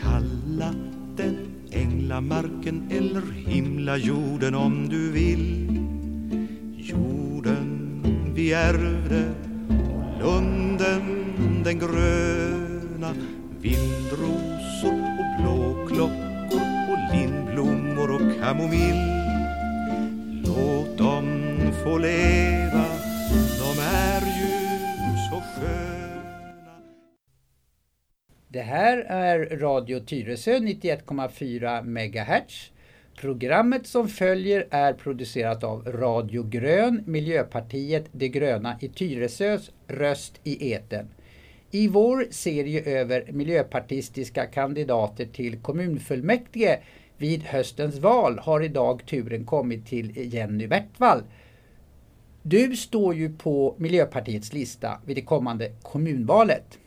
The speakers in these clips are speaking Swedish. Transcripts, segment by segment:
Kalla den änglamarken eller himla jorden om du vill. Jorden vi ärvde och lunden den gröna Vildrosor och blåklockor och lindblommor och kamomill. Låt dem få leva, Det här är Radio Tyresö 91,4 MHz. Programmet som följer är producerat av Radio Grön, Miljöpartiet De gröna i Tyresös röst i eten. I vår serie över miljöpartistiska kandidater till kommunfullmäktige vid höstens val har idag turen kommit till Jenny Bertvall. Du står ju på Miljöpartiets lista vid det kommande kommunvalet.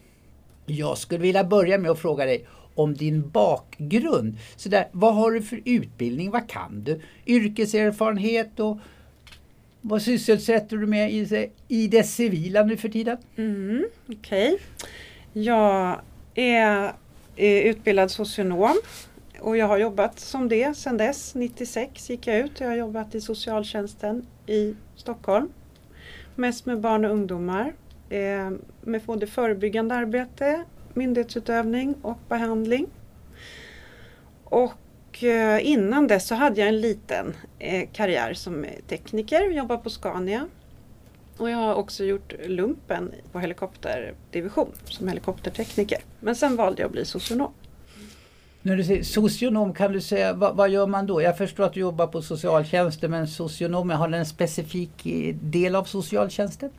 Jag skulle vilja börja med att fråga dig om din bakgrund. Så där, vad har du för utbildning? Vad kan du? Yrkeserfarenhet och vad sysselsätter du med i, det- i det civila nu för tiden? Mm, Okej. Jag är, är utbildad socionom och jag har jobbat som det sedan dess. 96 gick jag ut och jag har jobbat i socialtjänsten i Stockholm. Mest med barn och ungdomar. Eh, med både förebyggande arbete, myndighetsutövning och behandling. Och eh, innan dess så hade jag en liten eh, karriär som tekniker, jobbade på Scania och jag har också gjort lumpen på helikopterdivision som helikoptertekniker. Men sen valde jag att bli socionom. När du säger socionom, kan du säga vad, vad gör man då? Jag förstår att du jobbar på socialtjänsten men socionom, har den en specifik eh, del av socialtjänsten?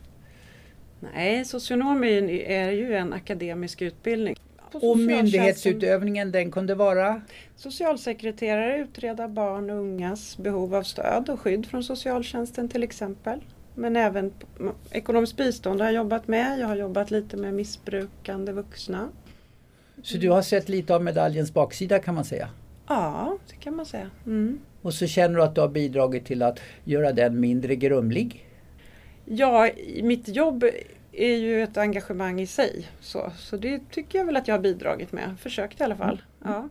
Nej, socionom är, ju en akademisk utbildning. Och myndighetsutövningen den kunde vara? Socialsekreterare utreda barn och ungas behov av stöd och skydd från socialtjänsten till exempel. Men även ekonomiskt bistånd har jag jobbat med. Jag har jobbat lite med missbrukande vuxna. Så du har sett lite av medaljens baksida kan man säga? Ja, det kan man säga. Mm. Och så känner du att du har bidragit till att göra den mindre grumlig? Ja, mitt jobb är ju ett engagemang i sig. Så, så det tycker jag väl att jag har bidragit med. Försökt i alla fall. Ja.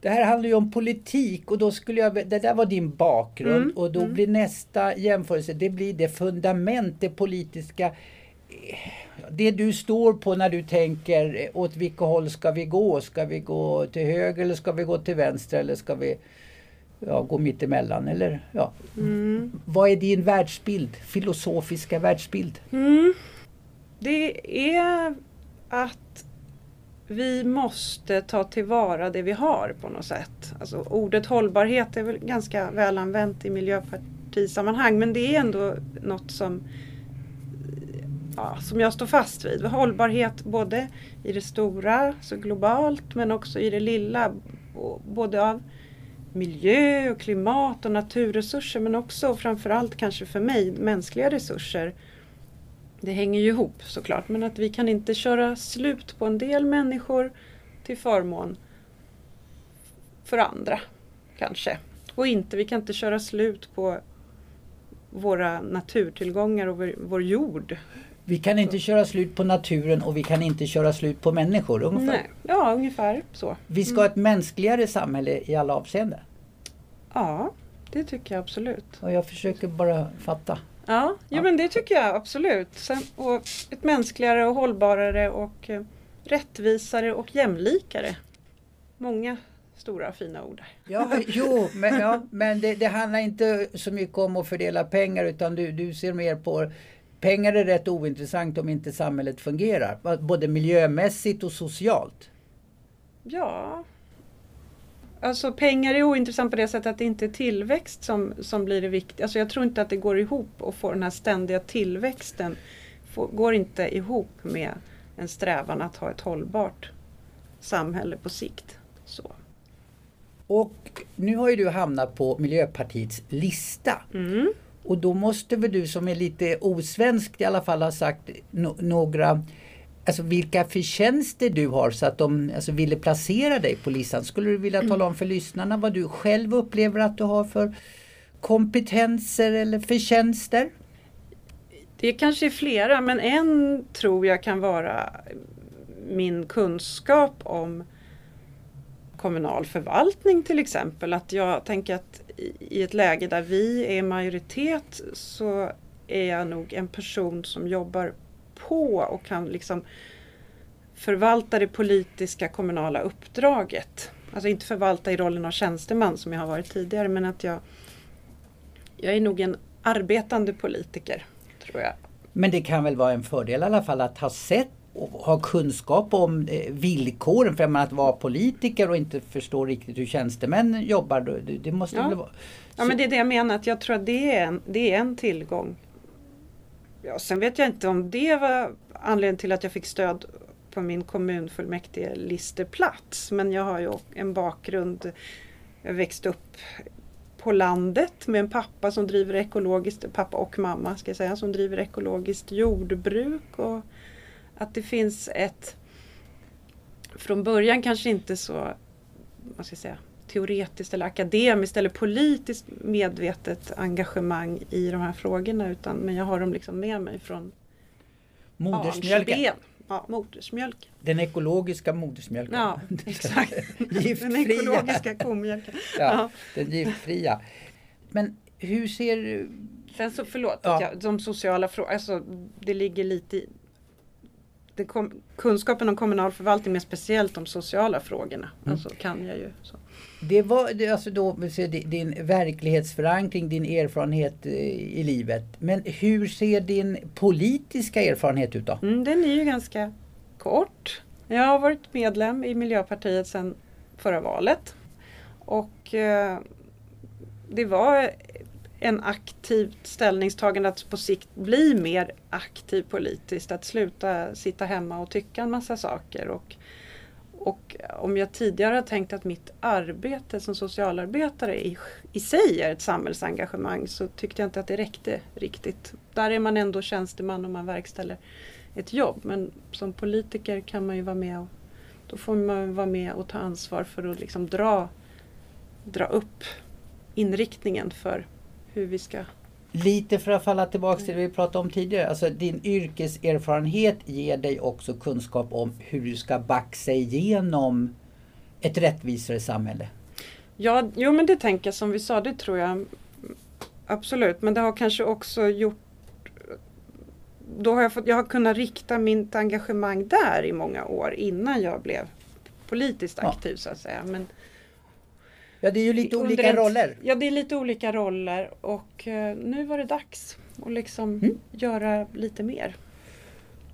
Det här handlar ju om politik och då skulle jag, det där var din bakgrund Mm, och då mm. blir nästa jämförelse, det blir det fundament, det politiska eh, det du står på när du tänker eh, åt vilket håll ska vi gå? Ska vi gå till höger eller ska vi gå till vänster eller ska vi ja, gå mittemellan? Eller, ja. Mm. Vad är din världsbild, filosofiska världsbild? Mm. Det är att vi måste ta tillvara det vi har på något sätt. Alltså, ordet hållbarhet är väl ganska väl använt i miljöpartisammanhang men det är ändå något som, ja, som jag står fast vid. Hållbarhet både i det stora, så globalt, men också i det lilla. Både av miljö och klimat och naturresurser men också framförallt kanske för mig mänskliga resurser. Det hänger ju ihop såklart men att vi kan inte köra slut på en del människor till förmån för andra kanske. Och inte, vi kan inte köra slut på våra naturtillgångar och vår, vår jord. Vi kan inte köra slut på naturen och vi kan inte köra slut på människor. Ungefär. Nej, ja, ungefär så. Vi ska ha ett mänskligare samhälle i alla avseenden. Ja, det tycker jag absolut. Och jag försöker bara fatta. Ja, jo, Ja. men det tycker jag absolut. Sen, och ett mänskligare och hållbarare och eh, rättvisare och jämlikare. Många stora fina ord. Ja, jo, men, ja, men det, det handlar inte så mycket om att fördela pengar utan du, du ser mer på Pengar är rätt ointressant om inte samhället fungerar, både miljömässigt och socialt. Ja. Alltså pengar är ointressant på det sättet att det inte är tillväxt som, som blir det viktiga. Alltså jag tror inte att det går ihop och få den här ständiga tillväxten. Får, går inte ihop med en strävan att ha ett hållbart samhälle på sikt. Så. Och nu har ju du hamnat på Miljöpartiets lista. Mm. Och då måste väl du som är lite osvensk i alla fall ha sagt no några Alltså vilka förtjänster du har så att de alltså, ville placera dig på listan. Skulle du vilja tala om för lyssnarna vad du själv upplever att du har för kompetenser eller förtjänster? Det kanske är flera men en tror jag kan vara min kunskap om kommunal förvaltning till exempel. Att jag tänker att i ett läge där vi är majoritet så är jag nog en person som jobbar på och kan liksom förvalta det politiska kommunala uppdraget. Alltså inte förvalta i rollen av tjänsteman som jag har varit tidigare men att jag Jag är nog en arbetande politiker, tror jag. Men det kan väl vara en fördel i alla fall att ha sett och ha kunskap om eh, villkoren för att vara politiker och inte förstå riktigt hur tjänstemän jobbar. Det, det måste ja. väl vara... Ja men det är det jag menar, att jag tror att det är en, det är en tillgång. Ja, sen vet jag inte om det var anledningen till att jag fick stöd på min kommunfullmäktige listeplats. Men jag har ju en bakgrund, jag växte upp på landet med en pappa som driver ekologiskt, pappa och mamma ska jag säga, som driver ekologiskt jordbruk. Och att det finns ett, från början kanske inte så, vad ska jag säga, teoretiskt eller akademiskt eller politiskt medvetet engagemang i de här frågorna utan men jag har dem liksom med mig från Modersmjölken. Ja, modersmjölk. Den ekologiska modersmjölken. Ja, exakt. Den ekologiska komjölken. Ja, ja, Den giftfria. Men hur ser... Sen så, förlåt, ja. jag, de sociala frågorna, alltså, det ligger lite i kom, kunskapen om kommunal förvaltning, men speciellt de sociala frågorna, mm. alltså kan jag ju. Så. Det var alltså då, din verklighetsförankring, din erfarenhet eh, i livet. Men hur ser din politiska erfarenhet ut då? Mm, den är ju ganska kort. Jag har varit medlem i Miljöpartiet sedan förra valet. Och eh, det var en aktivt ställningstagande att på sikt bli mer aktiv politiskt. Att sluta sitta hemma och tycka en massa saker. Och, och om jag tidigare har tänkt att mitt arbete som socialarbetare i, i sig är ett samhällsengagemang så tyckte jag inte att det räckte riktigt. Där är man ändå tjänsteman och man verkställer ett jobb. Men som politiker kan man ju vara med och då får man vara med och ta ansvar för att liksom dra, dra upp inriktningen för hur vi ska Lite för att falla tillbaka till det vi pratade om tidigare. Alltså din yrkeserfarenhet ger dig också kunskap om hur du ska baxa igenom ett rättvisare samhälle. Ja, jo men det tänker jag som vi sa, det tror jag absolut. Men det har kanske också gjort då har jag, fått, jag har kunnat rikta mitt engagemang där i många år innan jag blev politiskt aktiv ja. så att säga. Men, Ja, det är ju lite olika roller. Ja, det är lite olika roller och eh, nu var det dags att liksom mm. göra lite mer.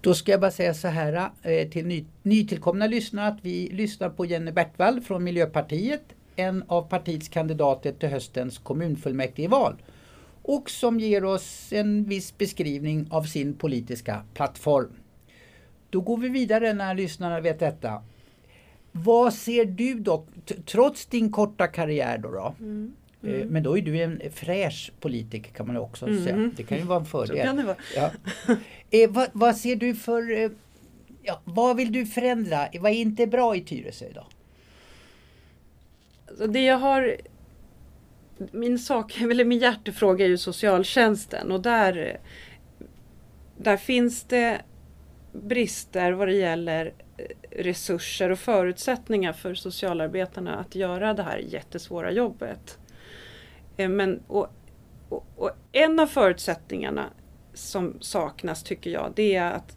Då ska jag bara säga så här eh, till ny, nytillkomna lyssnare att vi lyssnar på Jenny Bertwall från Miljöpartiet, en av partiets kandidater till höstens kommunfullmäktigeval och som ger oss en viss beskrivning av sin politiska plattform. Då går vi vidare när lyssnarna vet detta vad ser du då, trots din korta karriär då? då mm. Eh, mm. Men då är du en fräsch politiker kan man också mm. säga. Det kan ju vara en fördel. Vara. Ja. Eh, vad, vad, ser du för... Eh, ja, vad vill du förändra? Vad är inte bra i Tyresö idag? Alltså det jag har... Min sak, eller min hjärtefråga är ju socialtjänsten och där, där finns det brister vad det gäller resurser och förutsättningar för socialarbetarna att göra det här jättesvåra jobbet. Eh, men, och, och, och en av förutsättningarna som saknas tycker jag det är att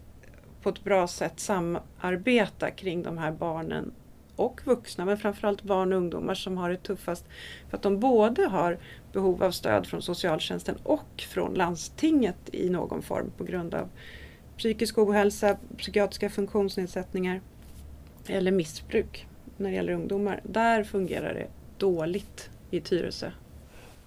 på ett bra sätt samarbeta kring de här barnen och vuxna, men framförallt barn och ungdomar som har det tuffast. För att de både har behov av stöd från socialtjänsten och från landstinget i någon form på grund av psykisk ohälsa, psykiatriska funktionsnedsättningar eller missbruk när det gäller ungdomar. Där fungerar det dåligt i Tyresö.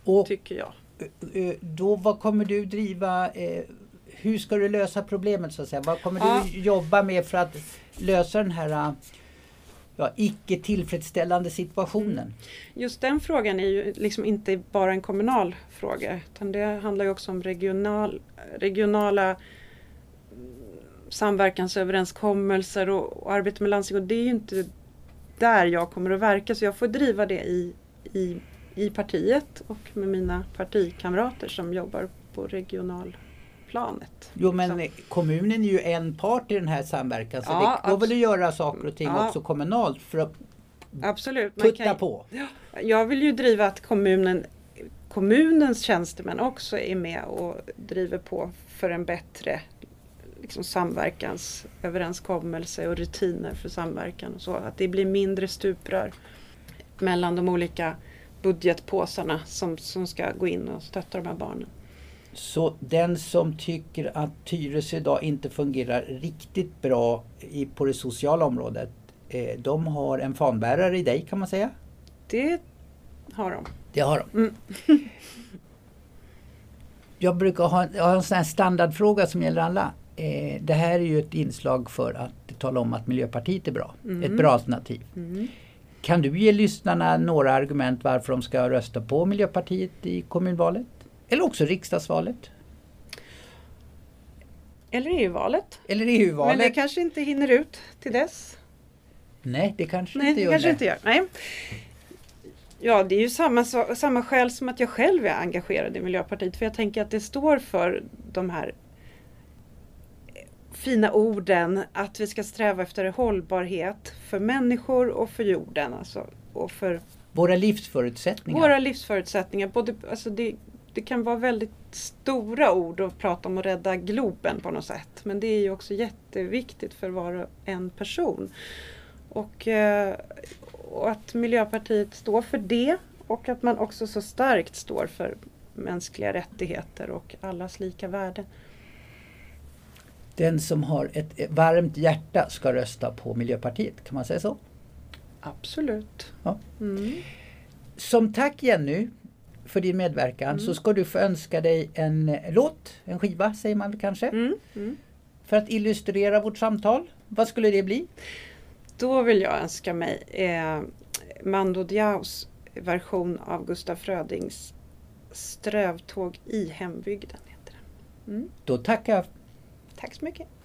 Och tycker jag. Eh, eh, då vad kommer du driva eh, hur ska du lösa problemet så att säga? Vad kommer ja. du jobba med för att lösa den här ja, icke tillfredsställande situationen? Just den frågan är ju liksom inte bara en kommunal fråga utan det handlar ju också om regional, regionala samverkansöverenskommelser och, och arbete med landsting och det är ju inte där jag kommer att verka så jag får driva det i, i, i partiet och med mina partikamrater som jobbar på regional planet. Jo men liksom. kommunen är ju en part i den här samverkan så Ja, det går väl att göra saker och ting Ja. också kommunalt för att Absolut. putta kan- på. Jag vill ju driva att kommunen, kommunens tjänstemän också är med och driver på för en bättre liksom, samverkansöverenskommelse och rutiner för samverkan. Och så. Att det blir mindre stuprör mellan de olika budgetpåsarna som, som ska gå in och stötta de här barnen. Så den som tycker att Tyresö idag inte fungerar riktigt bra i, på det sociala området, eh, de har en fanbärare i dig kan man säga? Det har de. Det har de. Mm. Jag brukar ha, jag har en sån här standardfråga som gäller alla. Eh, det här är ju ett inslag för att tala om att Miljöpartiet är bra. Mm. Ett bra alternativ. Mm. Kan du ge lyssnarna några argument varför de ska rösta på Miljöpartiet i kommunvalet? Eller också riksdagsvalet? Eller EU-valet. Eller Men EU-valet? det kanske inte hinner ut till dess. Nej, det kanske Nej, inte gör kanske det. inte gör. Nej. Ja, det är ju samma, sa- samma skäl som att jag själv är engagerad i Miljöpartiet. För jag tänker att det står för de här fina orden att vi ska sträva efter hållbarhet för människor och för jorden. Alltså, och för Våra livsförutsättningar. våra livsförutsättningar. Både, alltså det, det kan vara väldigt stora ord att prata om att rädda Globen på något sätt. Men det är ju också jätteviktigt för var och en person. Och, eh, och att Miljöpartiet står för det och att man också så starkt står för mänskliga rättigheter och allas lika värde. Den som har ett varmt hjärta ska rösta på Miljöpartiet, kan man säga så? Absolut. Ja. Mm. Som tack Jenny för din medverkan Mm. så ska du få önska dig en eh, låt, en skiva säger man kanske, Mm. Mm. för att illustrera vårt samtal. Vad skulle det bli? Då vill jag önska mig eh, Mando Diaos version av Gustaf Frödings Strövtåg i hembygden. Heter den. Mm. Då tackar jag Tack så mycket.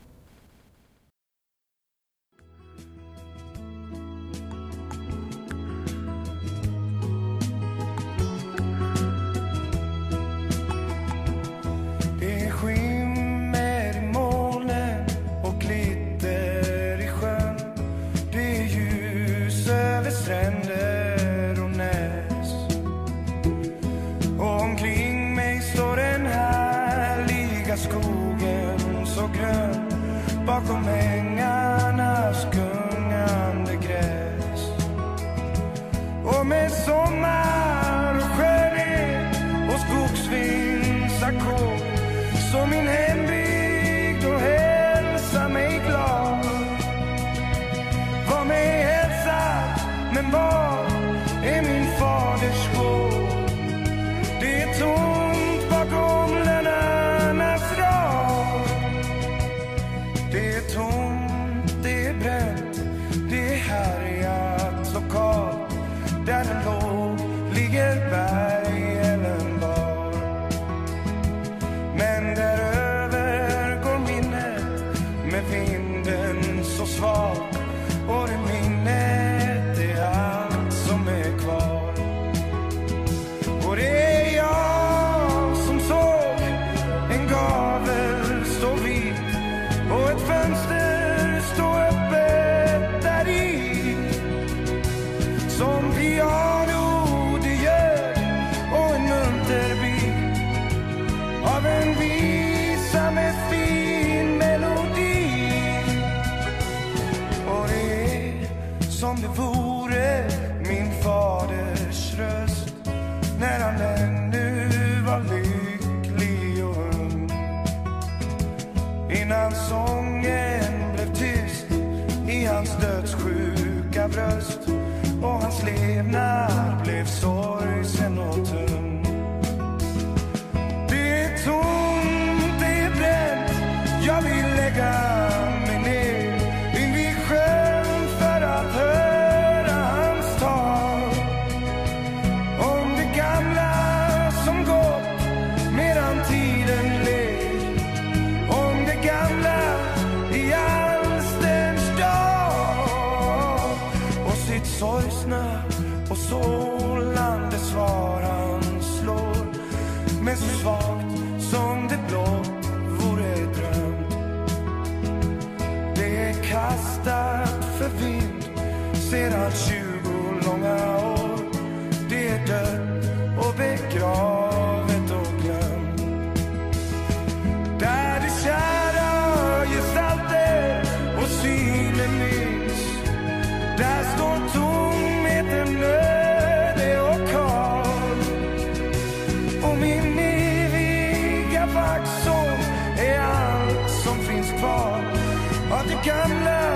Så min som is reborn. Eviga är allt som finns kvar av det gamla?